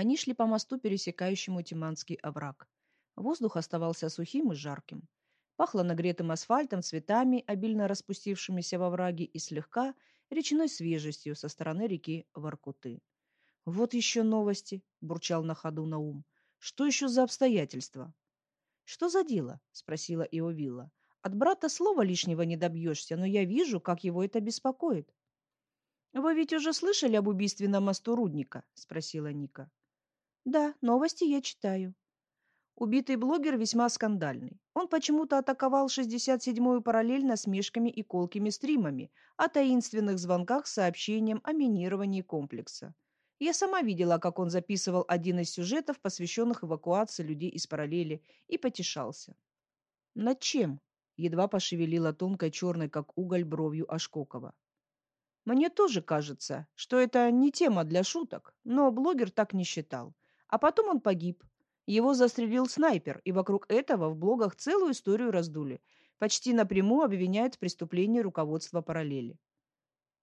Они шли по мосту, пересекающему Тиманский овраг. Воздух оставался сухим и жарким. Пахло нагретым асфальтом, цветами, обильно распустившимися во враге, и слегка речной свежестью со стороны реки Воркуты. «Вот еще новости», — бурчал на ходу Наум. «Что еще за обстоятельства?» «Что за дело?» — спросила Иовилла. «От брата слова лишнего не добьешься, но я вижу, как его это беспокоит». «Вы ведь уже слышали об убийстве на мосту Рудника?» — спросила Ника. «Да, новости я читаю». Убитый блогер весьма скандальный. Он почему-то атаковал 67-ю параллель насмешками и колкими стримами о таинственных звонках с сообщением о минировании комплекса. Я сама видела, как он записывал один из сюжетов, посвященных эвакуации людей из параллели, и потешался. «Над чем?» — едва пошевелила тонкой черной, как уголь, бровью Ашкокова. «Мне тоже кажется, что это не тема для шуток, но блогер так не считал. А потом он погиб. Его застрелил снайпер, и вокруг этого в блогах целую историю раздули. Почти напрямую обвиняют в преступлении руководства параллели».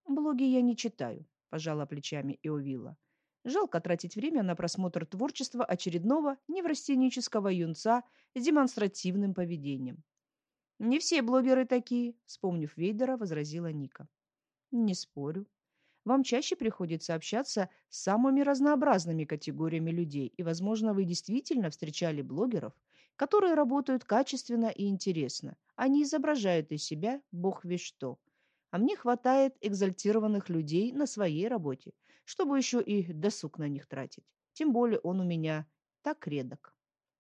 «Блоги я не читаю», — пожала плечами Иовила. Жалко тратить время на просмотр творчества очередного неврастенического юнца с демонстративным поведением. «Не все блогеры такие», — вспомнив Вейдера, возразила Ника. «Не спорю. Вам чаще приходится общаться с самыми разнообразными категориями людей, и, возможно, вы действительно встречали блогеров, которые работают качественно и интересно, а не изображают из себя бог весь что. А мне хватает экзальтированных людей на своей работе, чтобы еще и досуг на них тратить. Тем более он у меня так редок.